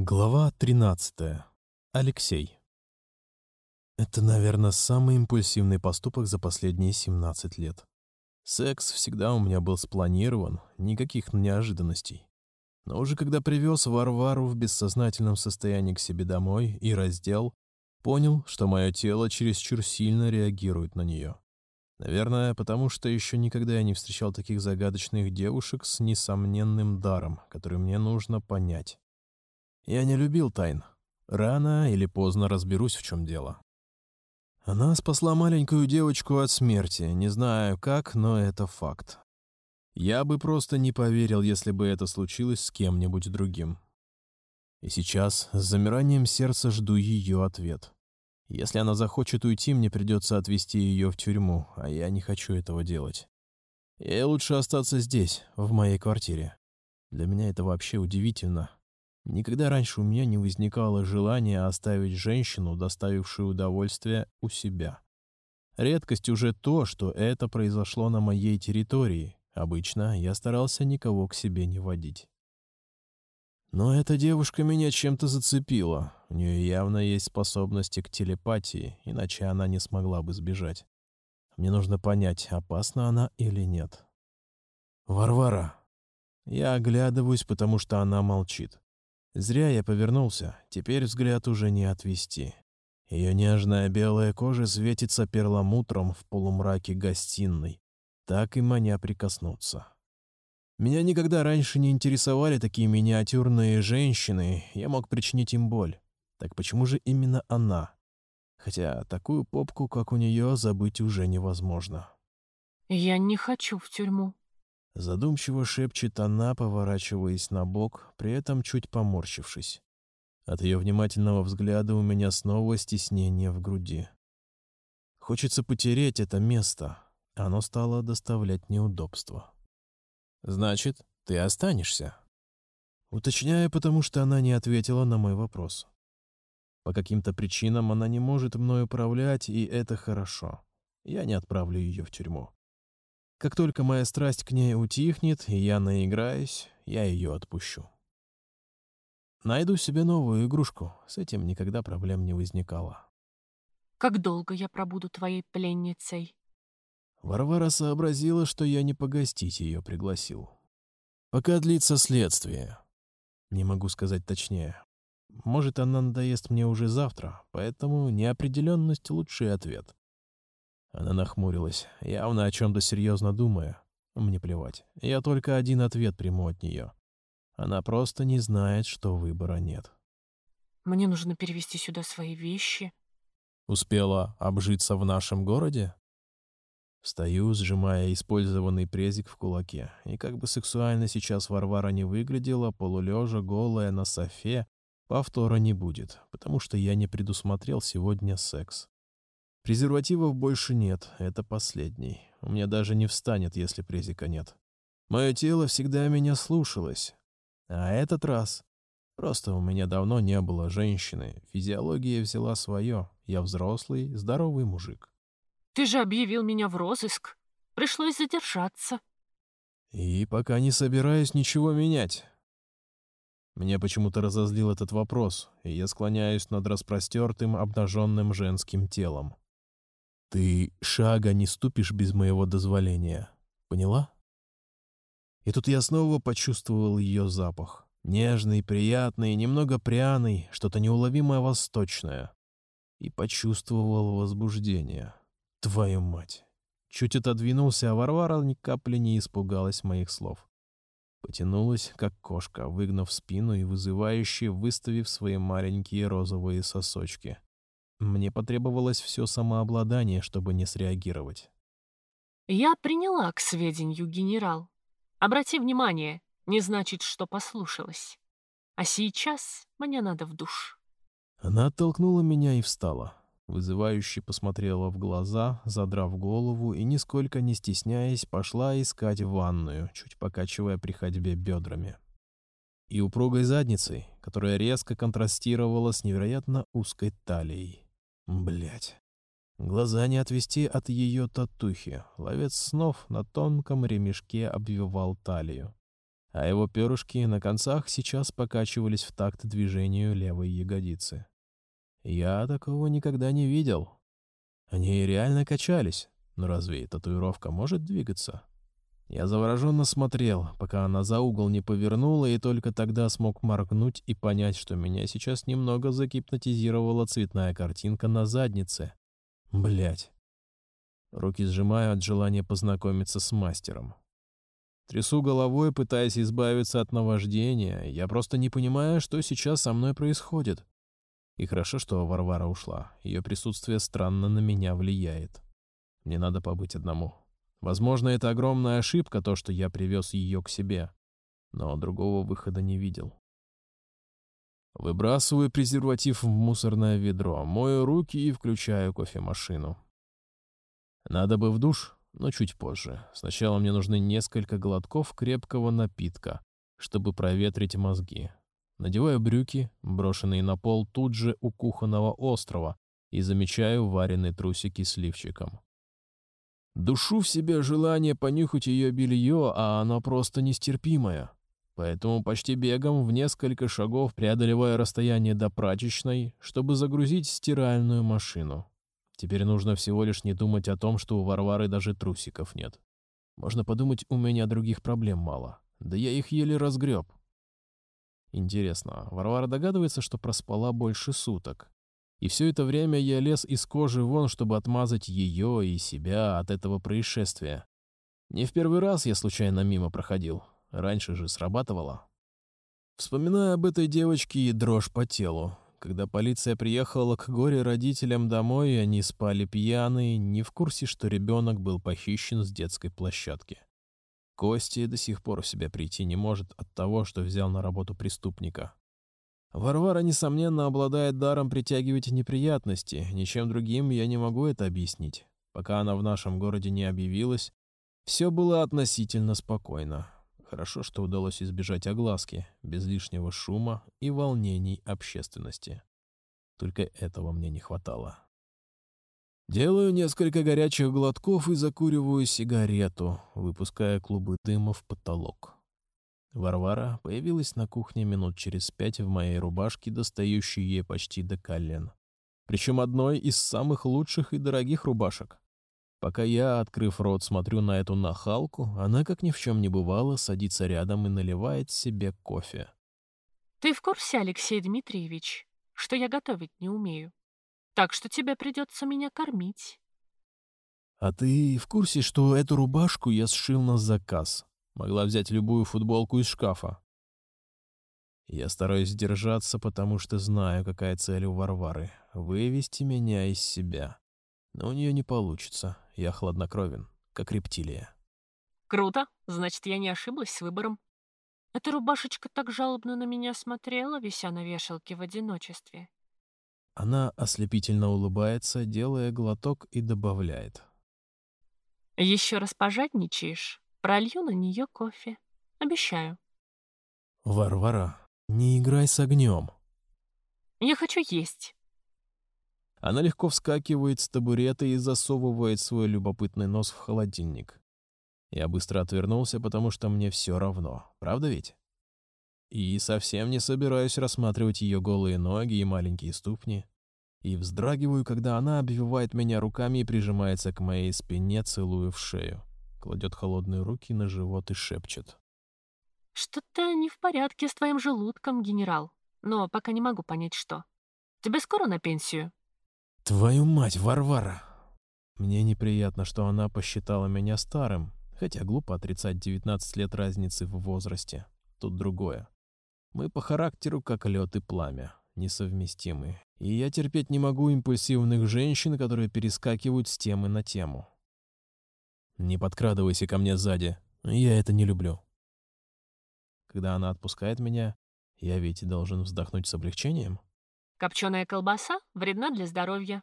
Глава 13. Алексей. Это, наверное, самый импульсивный поступок за последние 17 лет. Секс всегда у меня был спланирован, никаких неожиданностей. Но уже когда привез Варвару в бессознательном состоянии к себе домой и раздел, понял, что мое тело чересчур сильно реагирует на нее. Наверное, потому что еще никогда я не встречал таких загадочных девушек с несомненным даром, который мне нужно понять. Я не любил тайн. Рано или поздно разберусь, в чем дело. Она спасла маленькую девочку от смерти. Не знаю как, но это факт. Я бы просто не поверил, если бы это случилось с кем-нибудь другим. И сейчас с замиранием сердца жду ее ответ. Если она захочет уйти, мне придется отвезти ее в тюрьму, а я не хочу этого делать. Ей лучше остаться здесь, в моей квартире. Для меня это вообще удивительно. Никогда раньше у меня не возникало желания оставить женщину, доставившую удовольствие, у себя. Редкость уже то, что это произошло на моей территории. Обычно я старался никого к себе не водить. Но эта девушка меня чем-то зацепила. У нее явно есть способности к телепатии, иначе она не смогла бы сбежать. Мне нужно понять, опасна она или нет. «Варвара!» Я оглядываюсь, потому что она молчит. Зря я повернулся, теперь взгляд уже не отвести. Ее нежная белая кожа светится перламутром в полумраке гостиной. Так и маня прикоснуться. Меня никогда раньше не интересовали такие миниатюрные женщины, я мог причинить им боль. Так почему же именно она? Хотя такую попку, как у нее, забыть уже невозможно. «Я не хочу в тюрьму», Задумчиво шепчет она, поворачиваясь на бок, при этом чуть поморщившись. От ее внимательного взгляда у меня снова стеснение в груди. Хочется потереть это место. Оно стало доставлять неудобства. «Значит, ты останешься?» Уточняю, потому что она не ответила на мой вопрос. По каким-то причинам она не может мной управлять, и это хорошо. Я не отправлю ее в тюрьму. Как только моя страсть к ней утихнет, и я наиграюсь, я ее отпущу. Найду себе новую игрушку, с этим никогда проблем не возникало. «Как долго я пробуду твоей пленницей?» Варвара сообразила, что я не погостить ее пригласил. «Пока длится следствие. Не могу сказать точнее. Может, она надоест мне уже завтра, поэтому неопределенность — лучший ответ. Она нахмурилась, явно о чем-то серьезно думая. Мне плевать. Я только один ответ приму от нее. Она просто не знает, что выбора нет. «Мне нужно перевести сюда свои вещи». «Успела обжиться в нашем городе?» Стою, сжимая использованный презик в кулаке. И как бы сексуально сейчас Варвара не выглядела, полулежа, голая на софе, повтора не будет, потому что я не предусмотрел сегодня секс. Презервативов больше нет, это последний. У меня даже не встанет, если презика нет. Мое тело всегда меня слушалось. А этот раз... Просто у меня давно не было женщины. Физиология взяла свое. Я взрослый, здоровый мужик. «Ты же объявил меня в розыск. Пришлось задержаться». И пока не собираюсь ничего менять. Меня почему-то разозлил этот вопрос, и я склоняюсь над распростертым, обнаженным женским телом. Ты шага не ступишь без моего дозволения. Поняла? И тут я снова почувствовал ее запах. Нежный, приятный, немного пряный, что-то неуловимое восточное. И почувствовал возбуждение. Твою мать. Чуть отодвинулся, а Варвара ни капли не испугалась моих слов. Потянулась, как кошка, выгнув спину и вызывающе выставив свои маленькие розовые сосочки. Мне потребовалось все самообладание, чтобы не среагировать. «Я приняла к сведению, генерал. Обрати внимание, не значит, что послушалась. А сейчас мне надо в душ». Она оттолкнула меня и встала. Вызывающе посмотрела в глаза, задрав голову и, нисколько не стесняясь, пошла искать ванную, чуть покачивая при ходьбе бедрами. И упругой задницей, которая резко контрастировала с невероятно узкой талией. Блять. Глаза не отвести от ее татухи. Ловец снов на тонком ремешке обвивал талию. а его перышки на концах сейчас покачивались в такт движению левой ягодицы. Я такого никогда не видел. Они реально качались, но разве татуировка может двигаться? Я завороженно смотрел, пока она за угол не повернула, и только тогда смог моргнуть и понять, что меня сейчас немного загипнотизировала цветная картинка на заднице. Блять. Руки сжимаю от желания познакомиться с мастером. Трясу головой, пытаясь избавиться от наваждения. Я просто не понимаю, что сейчас со мной происходит. И хорошо, что Варвара ушла. Ее присутствие странно на меня влияет. Мне надо побыть одному. Возможно, это огромная ошибка, то, что я привез ее к себе. Но другого выхода не видел. Выбрасываю презерватив в мусорное ведро, мою руки и включаю кофемашину. Надо бы в душ, но чуть позже. Сначала мне нужны несколько глотков крепкого напитка, чтобы проветрить мозги. Надеваю брюки, брошенные на пол тут же у кухонного острова, и замечаю вареные трусики с лифчиком. Душу в себе желание понюхать ее белье, а оно просто нестерпимое. Поэтому почти бегом в несколько шагов преодолеваю расстояние до прачечной, чтобы загрузить стиральную машину. Теперь нужно всего лишь не думать о том, что у Варвары даже трусиков нет. Можно подумать, у меня других проблем мало. Да я их еле разгреб. Интересно, Варвара догадывается, что проспала больше суток? И все это время я лез из кожи вон, чтобы отмазать ее и себя от этого происшествия. Не в первый раз я случайно мимо проходил. Раньше же срабатывало. Вспоминаю об этой девочке и дрожь по телу. Когда полиция приехала к горе-родителям домой, они спали пьяные, не в курсе, что ребенок был похищен с детской площадки. Кости до сих пор в себя прийти не может от того, что взял на работу преступника. Варвара, несомненно, обладает даром притягивать неприятности. Ничем другим я не могу это объяснить. Пока она в нашем городе не объявилась, все было относительно спокойно. Хорошо, что удалось избежать огласки, без лишнего шума и волнений общественности. Только этого мне не хватало. Делаю несколько горячих глотков и закуриваю сигарету, выпуская клубы дыма в потолок. Варвара появилась на кухне минут через пять в моей рубашке, достающей ей почти до колен. Причем одной из самых лучших и дорогих рубашек. Пока я, открыв рот, смотрю на эту нахалку, она, как ни в чем не бывало, садится рядом и наливает себе кофе. «Ты в курсе, Алексей Дмитриевич, что я готовить не умею? Так что тебе придется меня кормить». «А ты в курсе, что эту рубашку я сшил на заказ?» Могла взять любую футболку из шкафа. Я стараюсь держаться, потому что знаю, какая цель у Варвары — вывести меня из себя. Но у нее не получится. Я хладнокровен, как рептилия. Круто. Значит, я не ошиблась с выбором. Эта рубашечка так жалобно на меня смотрела, вися на вешалке в одиночестве. Она ослепительно улыбается, делая глоток и добавляет. Еще раз пожадничаешь? Пролью на нее кофе. Обещаю. Варвара, не играй с огнем. Я хочу есть. Она легко вскакивает с табурета и засовывает свой любопытный нос в холодильник. Я быстро отвернулся, потому что мне все равно. Правда ведь? И совсем не собираюсь рассматривать ее голые ноги и маленькие ступни. И вздрагиваю, когда она обвивает меня руками и прижимается к моей спине, целуя в шею кладет холодные руки на живот и шепчет. «Что-то не в порядке с твоим желудком, генерал. Но пока не могу понять, что. Тебе скоро на пенсию?» «Твою мать, Варвара!» Мне неприятно, что она посчитала меня старым, хотя глупо отрицать 19 лет разницы в возрасте. Тут другое. Мы по характеру как лед и пламя, несовместимы. И я терпеть не могу импульсивных женщин, которые перескакивают с темы на тему. Не подкрадывайся ко мне сзади. Я это не люблю. Когда она отпускает меня, я ведь должен вздохнуть с облегчением. Копченая колбаса вредна для здоровья.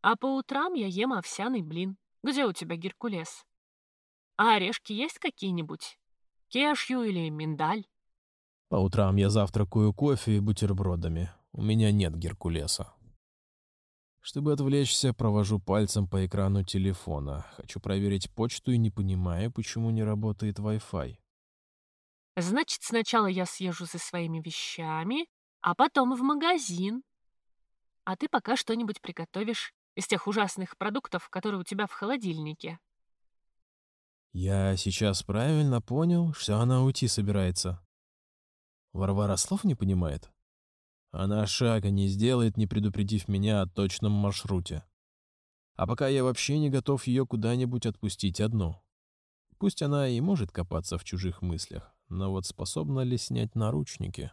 А по утрам я ем овсяный блин. Где у тебя геркулес? А орешки есть какие-нибудь? Кешью или миндаль? По утрам я завтракаю кофе и бутербродами. У меня нет геркулеса. Чтобы отвлечься, провожу пальцем по экрану телефона. Хочу проверить почту и не понимаю, почему не работает Wi-Fi. Значит, сначала я съезжу за своими вещами, а потом в магазин. А ты пока что-нибудь приготовишь из тех ужасных продуктов, которые у тебя в холодильнике. Я сейчас правильно понял, что она уйти собирается. Варвара слов не понимает. Она шага не сделает, не предупредив меня о точном маршруте. А пока я вообще не готов ее куда-нибудь отпустить одну. Пусть она и может копаться в чужих мыслях, но вот способна ли снять наручники?